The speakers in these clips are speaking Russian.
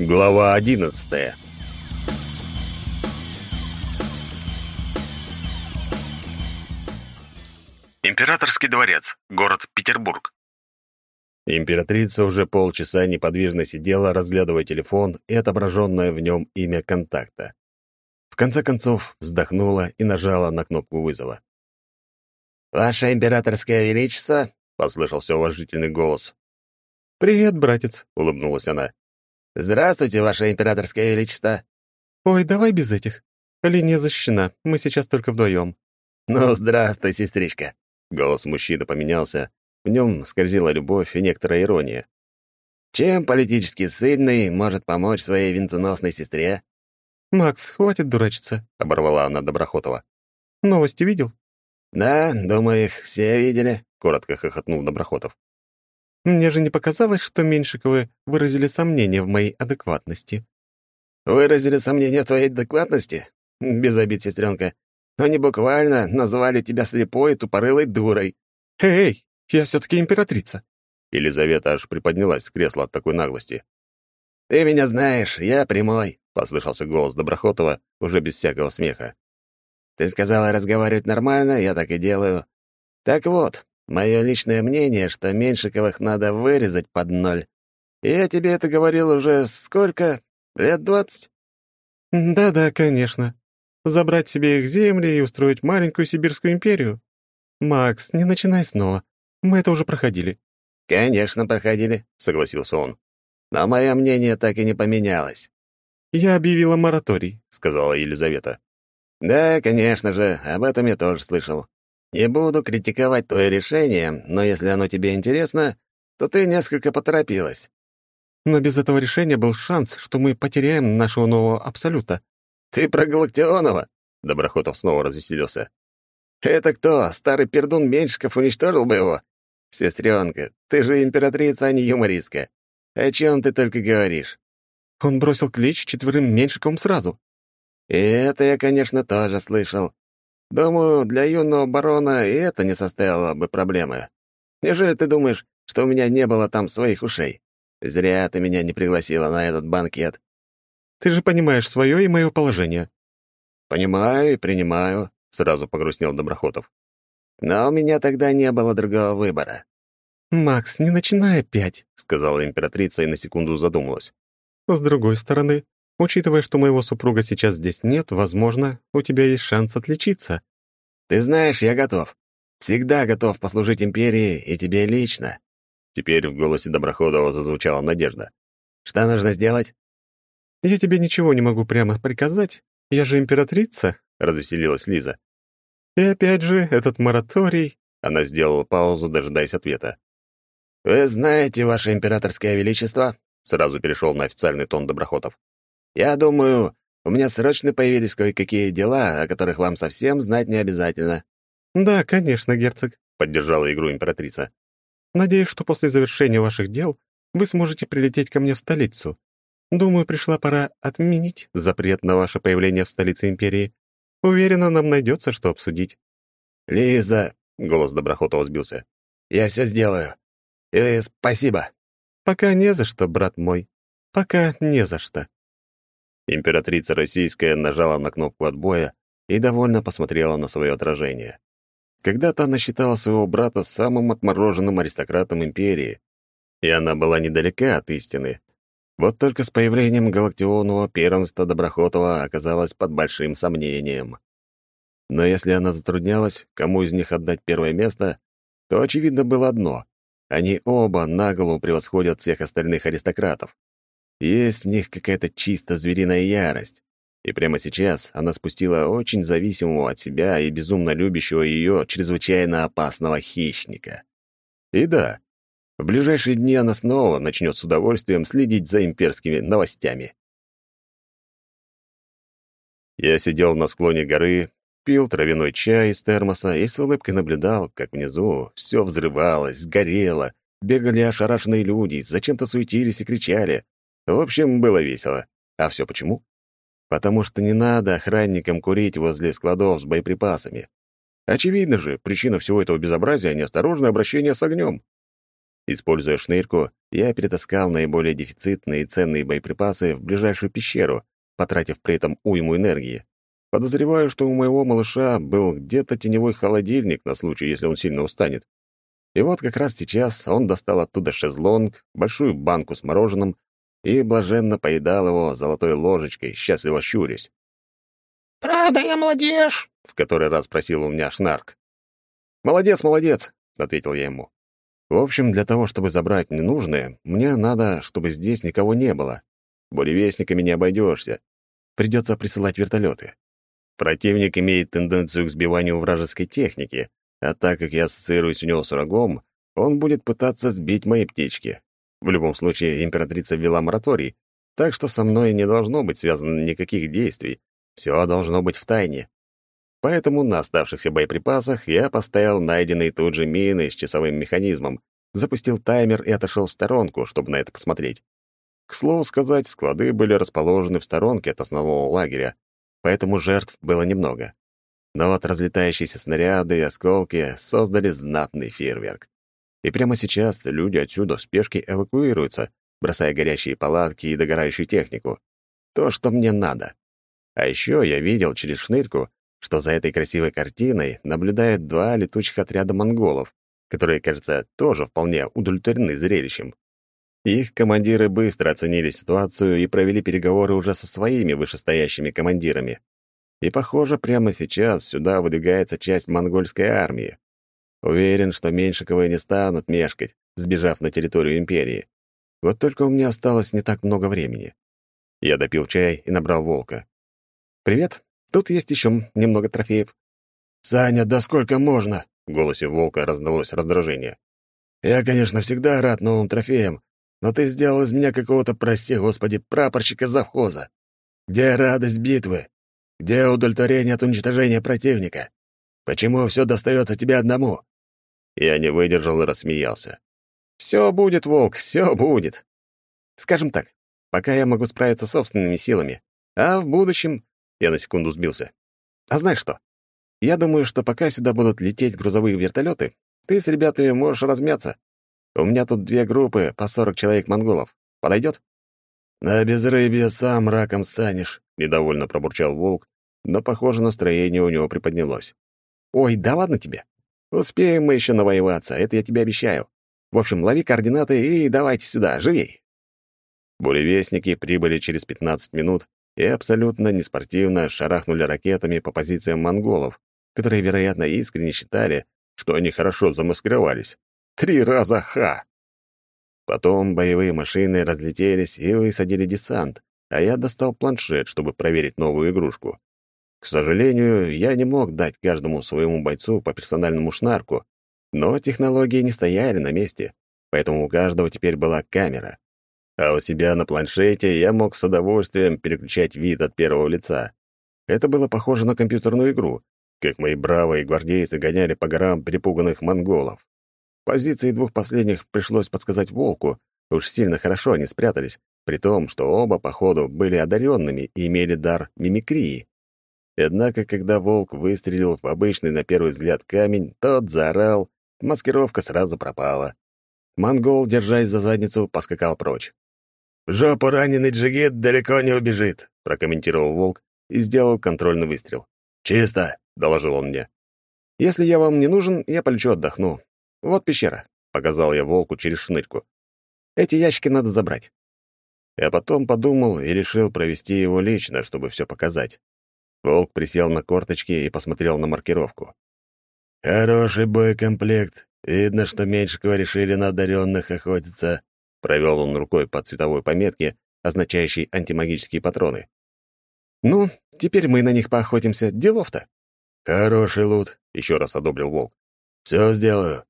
Глава одиннадцатая. Императорский дворец, город Петербург. Императрица уже полчаса неподвижно сидела, разглядывая телефон и отображенное в нем имя контакта. В конце концов вздохнула и нажала на кнопку вызова. «Ваше императорское величество!» — послышался уважительный голос. «Привет, братец!» — улыбнулась она. «Здравствуйте, ваше императорское величество!» «Ой, давай без этих. Линия защищена, мы сейчас только вдвоем». «Ну, здравствуй, сестричка!» Голос мужчины поменялся, в нем скользила любовь и некоторая ирония. «Чем политически сильный может помочь своей венценосной сестре?» «Макс, хватит дурачиться», — оборвала она Доброхотова. «Новости видел?» «Да, думаю, их все видели», — коротко хохотнул Доброхотов. «Мне же не показалось, что Меньшиковы выразили сомнение в моей адекватности». «Выразили сомнение в твоей адекватности? Без обид, сестренка. Но не буквально назвали тебя слепой и тупорылой дурой». «Эй, я все-таки императрица». Елизавета аж приподнялась с кресла от такой наглости. «Ты меня знаешь, я прямой», — послышался голос Доброхотова уже без всякого смеха. Ты сказала разговаривать нормально, я так и делаю. Так вот, мое личное мнение, что Меньшиковых надо вырезать под ноль. И я тебе это говорил уже сколько? Лет двадцать? Да-да, конечно. Забрать себе их земли и устроить маленькую сибирскую империю. Макс, не начинай снова. Мы это уже проходили. Конечно, проходили, согласился он. Но мое мнение так и не поменялось. Я объявила мораторий, сказала Елизавета. «Да, конечно же, об этом я тоже слышал. Не буду критиковать твое решение, но если оно тебе интересно, то ты несколько поторопилась». «Но без этого решения был шанс, что мы потеряем нашего нового Абсолюта». «Ты про Галактионова?» — Доброхотов снова развеселился. «Это кто? Старый пердун Меньшиков уничтожил бы его? Сестренка, ты же императрица, а не юмористка. О чем ты только говоришь?» Он бросил клич четверым Меньшиковым сразу. И это я, конечно, тоже слышал. Думаю, для юного барона и это не составило бы проблемы. Неужели ты думаешь, что у меня не было там своих ушей? Зря ты меня не пригласила на этот банкет. Ты же понимаешь свое и мое положение. Понимаю и принимаю, сразу погрустнел Доброхотов. Но у меня тогда не было другого выбора. «Макс, не начинай опять», — сказала императрица и на секунду задумалась. «С другой стороны, Учитывая, что моего супруга сейчас здесь нет, возможно, у тебя есть шанс отличиться. Ты знаешь, я готов. Всегда готов послужить империи и тебе лично. Теперь в голосе Доброходова зазвучала надежда. Что нужно сделать? Я тебе ничего не могу прямо приказать. Я же императрица, развеселилась Лиза. И опять же, этот мораторий... Она сделала паузу, дожидаясь ответа. «Вы знаете, Ваше Императорское Величество?» Сразу перешел на официальный тон Доброхотов. Я думаю, у меня срочно появились кое-какие дела, о которых вам совсем знать не обязательно». «Да, конечно, герцог», — поддержала игру императрица. «Надеюсь, что после завершения ваших дел вы сможете прилететь ко мне в столицу. Думаю, пришла пора отменить запрет на ваше появление в столице империи. Уверена, нам найдется, что обсудить». «Лиза», — голос Доброхотова сбился, — «я все сделаю. И спасибо». «Пока не за что, брат мой. Пока не за что». Императрица российская нажала на кнопку отбоя и довольно посмотрела на свое отражение. Когда-то она считала своего брата самым отмороженным аристократом империи, и она была недалека от истины. Вот только с появлением галактионного первенства Доброхотова оказалось под большим сомнением. Но если она затруднялась, кому из них отдать первое место, то очевидно было одно — они оба наголову превосходят всех остальных аристократов. Есть в них какая-то чисто звериная ярость. И прямо сейчас она спустила очень зависимого от себя и безумно любящего ее чрезвычайно опасного хищника. И да, в ближайшие дни она снова начнет с удовольствием следить за имперскими новостями. Я сидел на склоне горы, пил травяной чай из термоса и с улыбкой наблюдал, как внизу все взрывалось, горело, бегали ошарашенные люди, зачем-то суетились и кричали, в общем, было весело. А все почему? Потому что не надо охранникам курить возле складов с боеприпасами. Очевидно же, причина всего этого безобразия — неосторожное обращение с огнем. Используя шнырку, я перетаскал наиболее дефицитные и ценные боеприпасы в ближайшую пещеру, потратив при этом уйму энергии. Подозреваю, что у моего малыша был где-то теневой холодильник на случай, если он сильно устанет. И вот как раз сейчас он достал оттуда шезлонг, большую банку с мороженым и блаженно поедал его золотой ложечкой, счастливо щурясь. «Правда я молодежь?» — в который раз просил у меня Шнарк. «Молодец, молодец!» — ответил я ему. В общем, для того, чтобы забрать ненужное, мне надо, чтобы здесь никого не было. Буревестниками не обойдешься. Придется присылать вертолеты. Противник имеет тенденцию к сбиванию вражеской техники, а так как я ассоциируюсь у него с врагом, он будет пытаться сбить мои птички. В любом случае, императрица ввела мораторий, так что со мной не должно быть связано никаких действий. Все должно быть в тайне. Поэтому на оставшихся боеприпасах я поставил найденные тут же мины с часовым механизмом, запустил таймер и отошел в сторонку, чтобы на это посмотреть. К слову сказать, склады были расположены в сторонке от основного лагеря, поэтому жертв было немного. Но вот разлетающиеся снаряды и осколки создали знатный фейерверк. И прямо сейчас люди отсюда в спешке эвакуируются, бросая горящие палатки и догорающую технику. То, что мне надо. А еще я видел через шнырку, что за этой красивой картиной наблюдают два летучих отряда монголов, которые, кажется, тоже вполне удовлетворены зрелищем. Их командиры быстро оценили ситуацию и провели переговоры уже со своими вышестоящими командирами. И, похоже, прямо сейчас сюда выдвигается часть монгольской армии. Уверен, что Меньшиковы не станут мешкать, сбежав на территорию империи. Вот только у меня осталось не так много времени. Я допил чай и набрал волка. «Привет. Тут есть еще немного трофеев». «Саня, да сколько можно?» — в голосе волка раздалось раздражение. «Я, конечно, всегда рад новым трофеям, но ты сделал из меня какого-то, прости господи, прапорщика завхоза. Где радость битвы? Где удовлетворение от уничтожения противника? Почему все достается тебе одному?» Я не выдержал и рассмеялся. «Все будет, волк, все будет. Скажем так, пока я могу справиться собственными силами, а в будущем я на секунду сбился. А знаешь что? Я думаю, что пока сюда будут лететь грузовые вертолеты, ты с ребятами можешь размяться. У меня тут две группы по 40 человек монголов. Подойдет? На безрыбье сам раком станешь, недовольно пробурчал волк, но, похоже, настроение у него приподнялось. Ой, да ладно тебе. Успеем мы еще навоеваться, это я тебе обещаю. В общем, лови координаты и давайте сюда, живей. Буревестники прибыли через 15 минут и абсолютно неспортивно шарахнули ракетами по позициям монголов, которые, вероятно, искренне считали, что они хорошо замаскировались. Три раза ха! Потом боевые машины разлетелись и высадили десант, а я достал планшет, чтобы проверить новую игрушку. К сожалению, я не мог дать каждому своему бойцу по персональному шнарку, но технологии не стояли на месте, поэтому у каждого теперь была камера. А у себя на планшете я мог с удовольствием переключать вид от первого лица. Это было похоже на компьютерную игру, как мои бравые гвардейцы гоняли по горам перепуганных монголов. Позиции двух последних пришлось подсказать волку, уж сильно хорошо они спрятались, при том, что оба, походу, были одаренными и имели дар мимикрии. Однако, когда волк выстрелил в обычный на первый взгляд камень, тот заорал, маскировка сразу пропала. Монгол, держась за задницу, поскакал прочь. «В жопу раненый джигит далеко не убежит», — прокомментировал волк и сделал контрольный выстрел. «Чисто», — доложил он мне. «Если я вам не нужен, я полечу отдохну. Вот пещера», — показал я волку через шнырьку. «Эти ящики надо забрать». Я потом подумал и решил провести его лично, чтобы все показать. Волк присел на корточки и посмотрел на маркировку. «Хороший боекомплект. Видно, что Меньшикова решили на одаренных охотиться. Провел он рукой по цветовой пометке, означающей антимагические патроны. «Ну, теперь мы на них поохотимся. Делов-то». «Хороший лут», — еще раз одобрил Волк. «Все сделаю».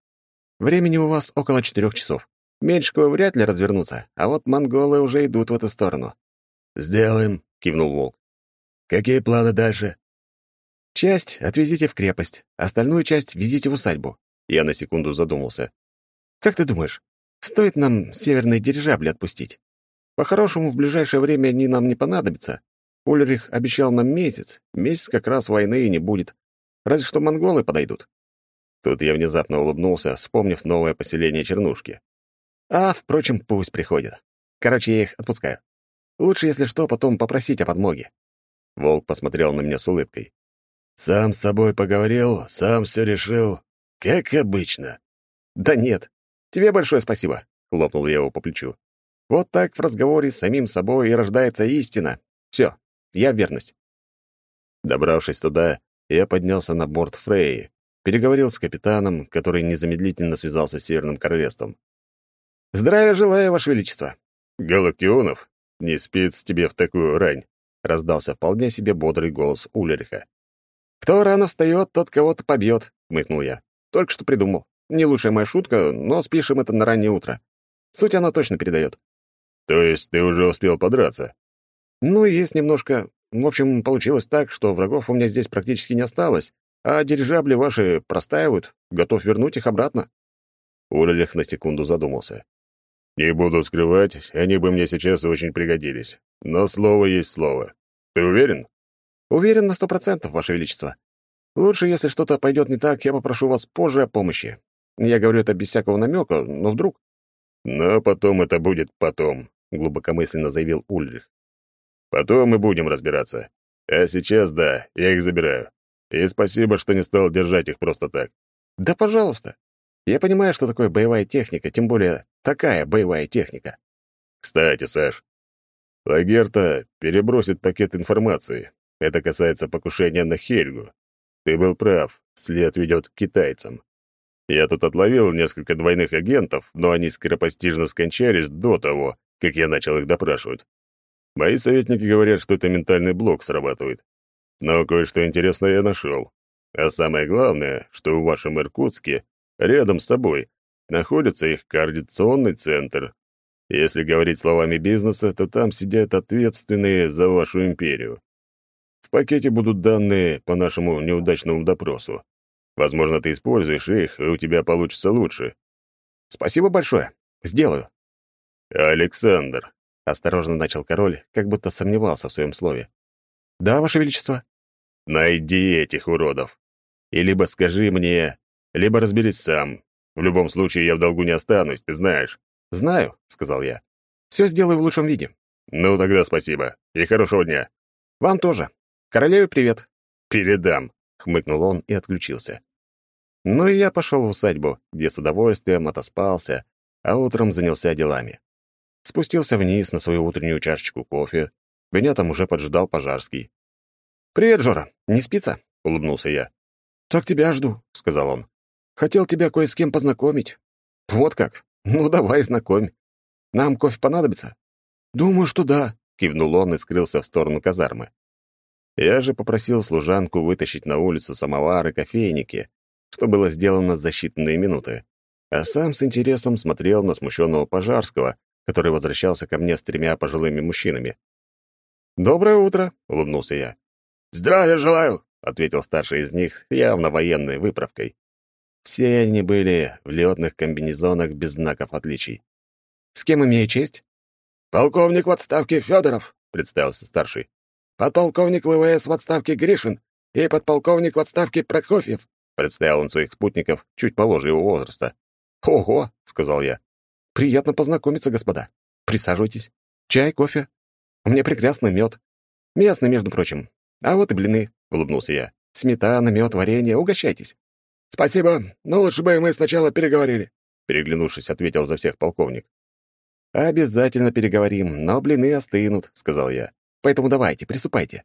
«Времени у вас около четырех часов. Меньшикова вряд ли развернутся, а вот монголы уже идут в эту сторону». «Сделаем», — кивнул Волк. «Какие планы дальше?» «Часть отвезите в крепость, остальную часть везите в усадьбу». Я на секунду задумался. «Как ты думаешь, Стоит нам северные дирижабли отпустить. По-хорошему, в ближайшее время они нам не понадобятся. Ульрих обещал нам месяц. Месяц как раз войны и не будет. Разве что монголы подойдут. Тут я внезапно улыбнулся, вспомнив новое поселение Чернушки. А, впрочем, пусть приходят. Короче, я их отпускаю. Лучше, если что, потом попросить о подмоге». Волк посмотрел на меня с улыбкой. «Сам с собой поговорил, сам все решил. Как обычно». «Да нет. Тебе большое спасибо», — хлопнул я его по плечу. «Вот так в разговоре с самим собой и рождается истина. Все, я верность». Добравшись туда, я поднялся на борт Фрейи, переговорил с капитаном, который незамедлительно связался с Северным Королевством. «Здравия желаю, Ваше Величество!» «Галактионов, не спец тебе в такую рань!» — раздался вполне себе бодрый голос Улериха. «Кто рано встает, тот кого-то побьет», — мыкнул я. «Только что придумал. Не лучшая моя шутка, но спишем это на раннее утро. Суть она точно передает». «То есть ты уже успел подраться?» «Ну, есть немножко. В общем, получилось так, что врагов у меня здесь практически не осталось, а дирижабли ваши простаивают. Готов вернуть их обратно». Улелих на секунду задумался. «Не буду скрывать, они бы мне сейчас очень пригодились. Но слово есть слово. Ты уверен?» «Уверен на сто процентов, Ваше Величество. Лучше, если что-то пойдет не так, я попрошу вас позже о помощи. Я говорю это без всякого намека, но вдруг...» «Но потом это будет потом», — глубокомысленно заявил Ульрих. «Потом мы будем разбираться. А сейчас, да, я их забираю. И спасибо, что не стал держать их просто так». «Да, пожалуйста. Я понимаю, что такое боевая техника, тем более такая боевая техника». «Кстати, Саш, Лагерта перебросит пакет информации. Это касается покушения на Хельгу. Ты был прав, след ведет к китайцам. Я тут отловил несколько двойных агентов, но они скоропостижно скончались до того, как я начал их допрашивать. Мои советники говорят, что это ментальный блок срабатывает. Но кое-что интересное я нашел. А самое главное, что в вашем Иркутске, рядом с тобой, находится их координационный центр. Если говорить словами бизнеса, то там сидят ответственные за вашу империю. В пакете будут данные по нашему неудачному допросу. Возможно, ты используешь их, и у тебя получится лучше. Спасибо большое. Сделаю. Александр, осторожно начал король, как будто сомневался в своем слове. Да, ваше величество. Найди этих уродов. И либо скажи мне, либо разберись сам. В любом случае я в долгу не останусь, ты знаешь. Знаю, сказал я. Все сделаю в лучшем виде. Ну тогда спасибо. И хорошего дня. Вам тоже. Королеве привет. Передам, хмыкнул он и отключился. Ну и я пошел в усадьбу, где с удовольствием отоспался, а утром занялся делами. Спустился вниз на свою утреннюю чашечку кофе. Меня там уже поджидал Пожарский. «Привет, Жора. Не спится?» — улыбнулся я. «Так тебя жду», — сказал он. «Хотел тебя кое с кем познакомить». «Вот как? Ну, давай, знакомь. Нам кофе понадобится?» «Думаю, что да», — кивнул он и скрылся в сторону казармы. Я же попросил служанку вытащить на улицу самовары, кофейники, что было сделано за считанные минуты, а сам с интересом смотрел на смущенного Пожарского, который возвращался ко мне с тремя пожилыми мужчинами. «Доброе утро!» — улыбнулся я. «Здравия желаю!» — ответил старший из них явно военной выправкой. Все они были в летных комбинезонах без знаков отличий. «С кем имею честь?» «Полковник в отставке Федоров», — представился старший. «Подполковник ВВС в отставке Гришин и подполковник в отставке Прокофьев». Представил он своих спутников чуть моложе его возраста. «Ого!» — сказал я. «Приятно познакомиться, господа. Присаживайтесь. Чай, кофе. У меня прекрасный мед. Местный, между прочим. А вот и блины», — улыбнулся я. «Сметана, мед, варенье. Угощайтесь». «Спасибо, но лучше бы мы сначала переговорили», — переглянувшись, ответил за всех полковник. «Обязательно переговорим, но блины остынут», — сказал я. «Поэтому давайте, приступайте».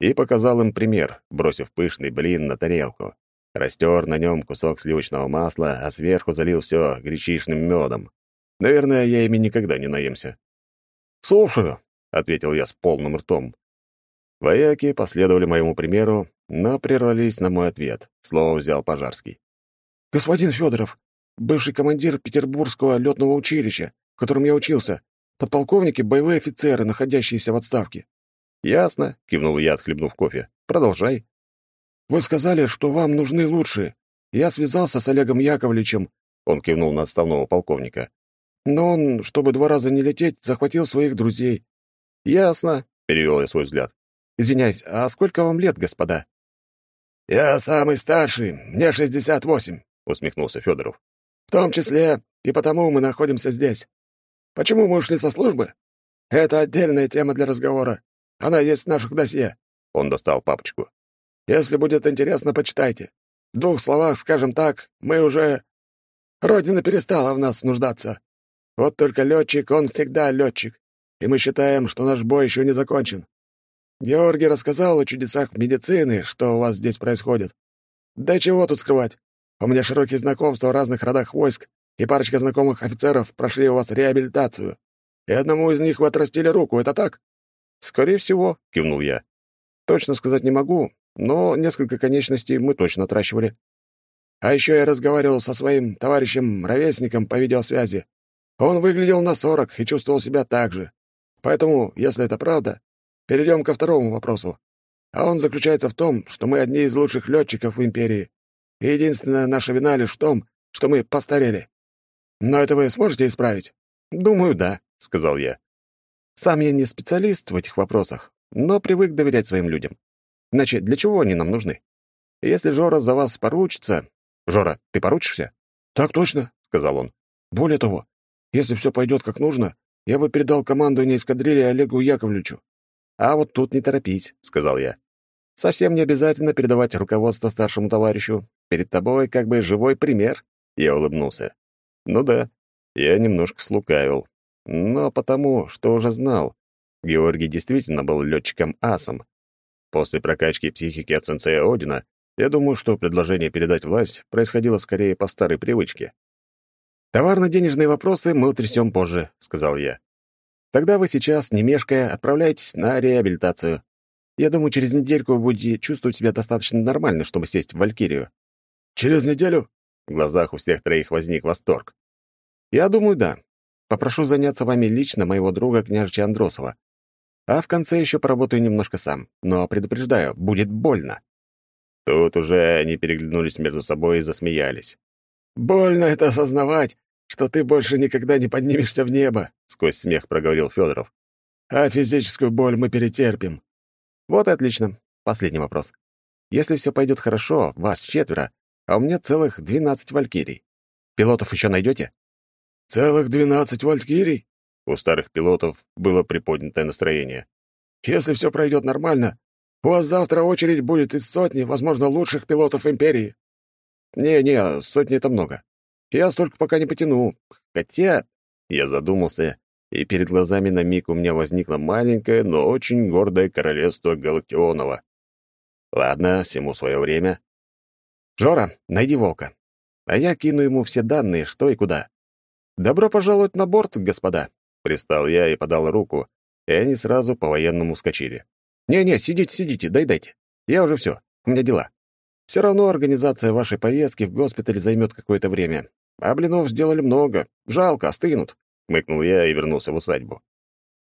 И показал им пример, бросив пышный блин на тарелку. Растер на нем кусок сливочного масла, а сверху залил все гречишным медом. Наверное, я ими никогда не наемся. «Слушаю», — ответил я с полным ртом. Вояки последовали моему примеру, но прервались на мой ответ. Слово взял Пожарский. «Господин Федоров, бывший командир Петербургского летного училища, в котором я учился, подполковники — боевые офицеры, находящиеся в отставке». «Ясно», — кивнул я, отхлебнув кофе. «Продолжай». Вы сказали, что вам нужны лучшие. Я связался с Олегом Яковлевичем, он кивнул на отставного полковника. Но он, чтобы два раза не лететь, захватил своих друзей. Ясно, перевел я свой взгляд. Извиняюсь, а сколько вам лет, господа? Я самый старший, мне шестьдесят восемь, усмехнулся Федоров. В том числе и потому мы находимся здесь. Почему мы ушли со службы? Это отдельная тема для разговора. Она есть в наших досье». Он достал папочку. «Если будет интересно, почитайте. В двух словах, скажем так, мы уже... Родина перестала в нас нуждаться. Вот только летчик, он всегда летчик, и мы считаем, что наш бой еще не закончен. Георгий рассказал о чудесах медицины, что у вас здесь происходит. Да чего тут скрывать? У меня широкие знакомства в разных родах войск, и парочка знакомых офицеров прошли у вас реабилитацию. И одному из них вы отрастили руку, это так?» «Скорее всего», — кивнул я. «Точно сказать не могу, но несколько конечностей мы точно отращивали». «А еще я разговаривал со своим товарищем-ровесником по видеосвязи. Он выглядел на сорок и чувствовал себя так же. Поэтому, если это правда, перейдем ко второму вопросу. А он заключается в том, что мы одни из лучших летчиков в Империи. И единственная наша вина лишь в том, что мы постарели. Но это вы сможете исправить? Думаю, да, сказал я. Сам я не специалист в этих вопросах, но привык доверять своим людям. Иначе для чего они нам нужны? Если Жора за вас поручится... Жора, ты поручишься? Так точно, сказал он. Более того, если все пойдет как нужно, я бы передал командование эскадрильи Олегу Яковлевичу. А вот тут не торопись, сказал я. Совсем не обязательно передавать руководство старшему товарищу. Перед тобой как бы живой пример. Я улыбнулся. Ну да, я немножко слукавил. Но потому, что уже знал. Георгий действительно был летчиком-асом. После прокачки психики от сенсея Одина, я думаю, что предложение передать власть происходило скорее по старой привычке. «Товарно-денежные вопросы мы утрясем позже», — сказал я. «Тогда вы сейчас, не мешкая, отправляйтесь на реабилитацию. Я думаю, через недельку вы будете чувствовать себя достаточно нормально, чтобы сесть в Валькирию». «Через неделю?» В глазах у всех троих возник восторг. «Я думаю, да. Попрошу заняться вами лично моего друга княжича Андросова. А в конце еще поработаю немножко сам. Но предупреждаю, будет больно». Тут уже они переглянулись между собой и засмеялись. «Больно это осознавать, что ты больше никогда не поднимешься в небо», — сквозь смех проговорил Федоров. «А физическую боль мы перетерпим». «Вот и отлично. Последний вопрос. Если все пойдет хорошо, вас четверо, а у меня целых двенадцать валькирий. Пилотов еще найдете? «Целых двенадцать валькирий?» У старых пилотов было приподнятое настроение. «Если все пройдет нормально, у вас завтра очередь будет из сотни, возможно, лучших пилотов Империи». «Не-не, сотни — это много. Я столько пока не потяну. Хотя...» Я задумался, и перед глазами на миг у меня возникло маленькое, но очень гордое королевство Галактионова. Ладно, всему свое время. «Жора, найди волка. А я кину ему все данные, что и куда. Добро пожаловать на борт, господа!» Пристал я и подал руку, и они сразу по-военному скочили. «Не-не, сидите, сидите, дай-дайте. Я уже все, у меня дела. Все равно организация вашей поездки в госпиталь займет какое-то время. А блинов сделали много. Жалко, остынут», — хмыкнул я и вернулся в усадьбу.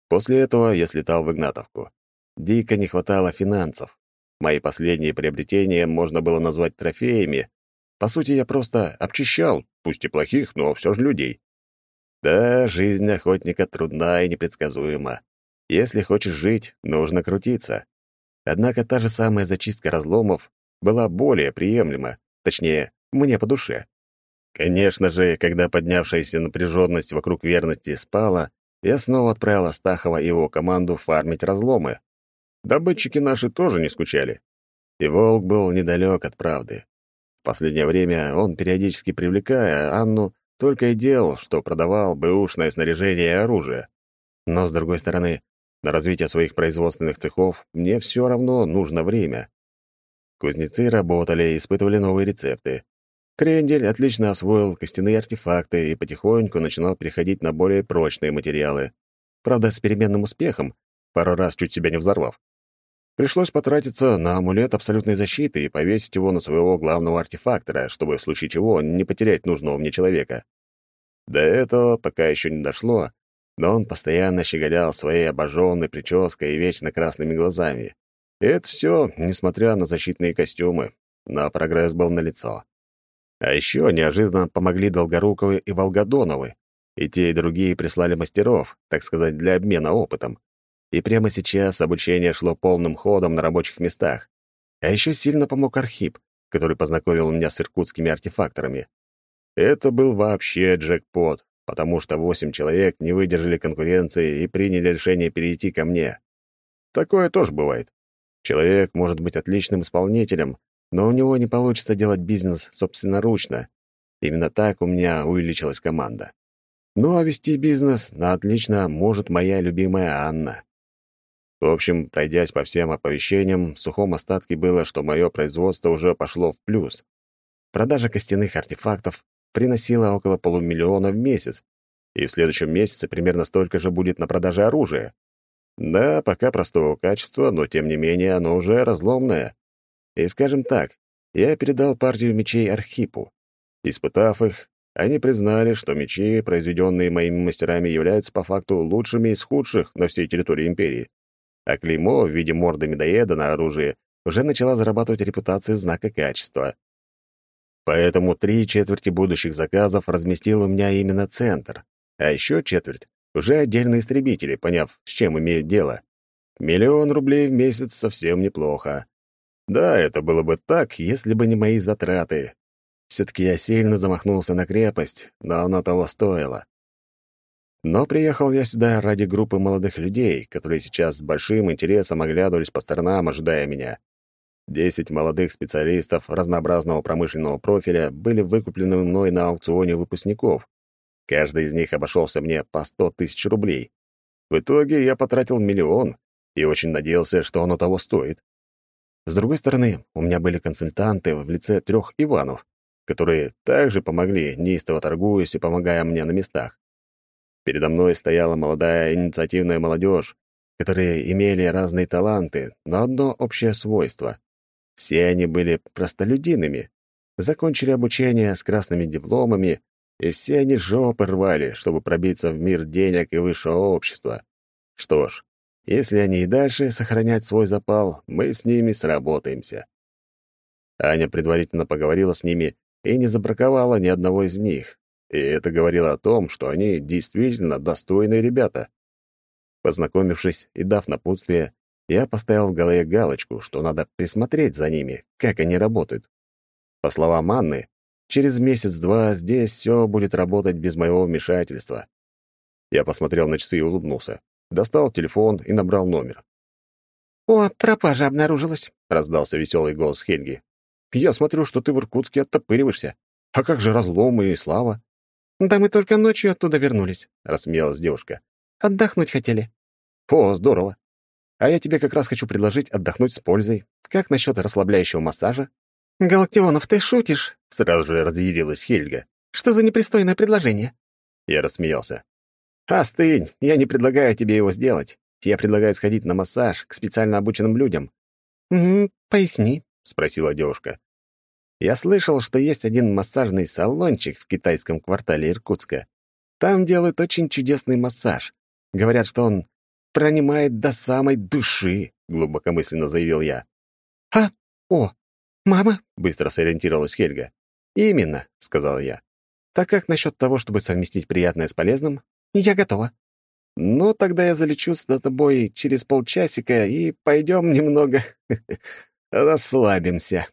После этого я слетал в Игнатовку. Дико не хватало финансов. Мои последние приобретения можно было назвать трофеями. По сути, я просто обчищал, пусть и плохих, но все же людей. Да, жизнь охотника трудна и непредсказуема. Если хочешь жить, нужно крутиться. Однако та же самая зачистка разломов была более приемлема, точнее, мне по душе. Конечно же, когда поднявшаяся напряженность вокруг верности спала, я снова отправил Астахова и его команду фармить разломы. Добытчики наши тоже не скучали. И Волк был недалек от правды. В последнее время он, периодически привлекая Анну, только и делал, что продавал бэушное снаряжение и оружие. Но, с другой стороны, на развитие своих производственных цехов мне все равно нужно время. Кузнецы работали, испытывали новые рецепты. Крендель отлично освоил костяные артефакты и потихоньку начинал переходить на более прочные материалы. Правда, с переменным успехом, пару раз чуть себя не взорвав. Пришлось потратиться на амулет абсолютной защиты и повесить его на своего главного артефактора, чтобы в случае чего не потерять нужного мне человека. До этого пока еще не дошло, но он постоянно щеголял своей обожженной прической и вечно красными глазами. И это все, несмотря на защитные костюмы. Но прогресс был налицо. А еще неожиданно помогли Долгоруковы и Волгодоновы. И те, и другие прислали мастеров, так сказать, для обмена опытом. И прямо сейчас обучение шло полным ходом на рабочих местах. А еще сильно помог Архип, который познакомил меня с иркутскими артефакторами. Это был вообще джекпот, потому что восемь человек не выдержали конкуренции и приняли решение перейти ко мне. Такое тоже бывает. Человек может быть отличным исполнителем, но у него не получится делать бизнес собственноручно. Именно так у меня увеличилась команда. Ну а вести бизнес на отлично может моя любимая Анна. В общем, пройдясь по всем оповещениям, в сухом остатке было, что мое производство уже пошло в плюс. Продажа костяных артефактов приносила около полумиллиона в месяц, и в следующем месяце примерно столько же будет на продаже оружия. Да, пока простого качества, но тем не менее оно уже разломное. И, скажем так, я передал партию мечей Архипу. Испытав их, они признали, что мечи, произведенные моими мастерами, являются по факту лучшими из худших на всей территории империи. А клеймо в виде морды медоеда на оружии уже начала зарабатывать репутацию знака качества. Поэтому три четверти будущих заказов разместил у меня именно центр, а еще четверть — уже отдельные истребители, поняв, с чем имеют дело. Миллион рублей в месяц совсем неплохо. Да, это было бы так, если бы не мои затраты. Все-таки я сильно замахнулся на крепость, но оно того стоило. Но приехал я сюда ради группы молодых людей, которые сейчас с большим интересом оглядывались по сторонам, ожидая меня. Десять молодых специалистов разнообразного промышленного профиля были выкуплены мной на аукционе выпускников. Каждый из них обошелся мне по сто тысяч рублей. В итоге я потратил миллион и очень надеялся, что оно того стоит. С другой стороны, у меня были консультанты в лице трех Иванов, которые также помогли, неистово торгуясь и помогая мне на местах. Передо мной стояла молодая инициативная молодежь, которые имели разные таланты, но одно общее свойство. Все они были простолюдинами, закончили обучение с красными дипломами, и все они жопы рвали, чтобы пробиться в мир денег и высшего общества. Что ж, если они и дальше сохранять свой запал, мы с ними сработаемся. Аня предварительно поговорила с ними и не забраковала ни одного из них, и это говорило о том, что они действительно достойные ребята. Познакомившись и дав напутствие, я поставил в голове галочку, что надо присмотреть за ними, как они работают. По словам Анны, через месяц-два здесь все будет работать без моего вмешательства. Я посмотрел на часы и улыбнулся. Достал телефон и набрал номер. «О, пропажа обнаружилась», — раздался веселый голос Хельги. «Я смотрю, что ты в Иркутске оттопыриваешься. А как же разломы и слава?» «Да мы только ночью оттуда вернулись», — рассмеялась девушка. «Отдохнуть хотели». «О, здорово. А я тебе как раз хочу предложить отдохнуть с пользой. Как насчет расслабляющего массажа?» «Галактионов, ты шутишь?» — сразу же разъярилась Хельга. «Что за непристойное предложение?» Я рассмеялся. «Остынь, я не предлагаю тебе его сделать. Я предлагаю сходить на массаж к специально обученным людям». «Угу, поясни», — спросила девушка. «Я слышал, что есть один массажный салончик в китайском квартале Иркутска. Там делают очень чудесный массаж. Говорят, что он пронимает до самой души», — глубокомысленно заявил я. «А, о, мама?» — быстро сориентировалась Хельга. «Именно», — сказал я. «Так как насчет того, чтобы совместить приятное с полезным?» «Я готова». «Ну, тогда я залечу с тобой через полчасика и пойдем немного расслабимся».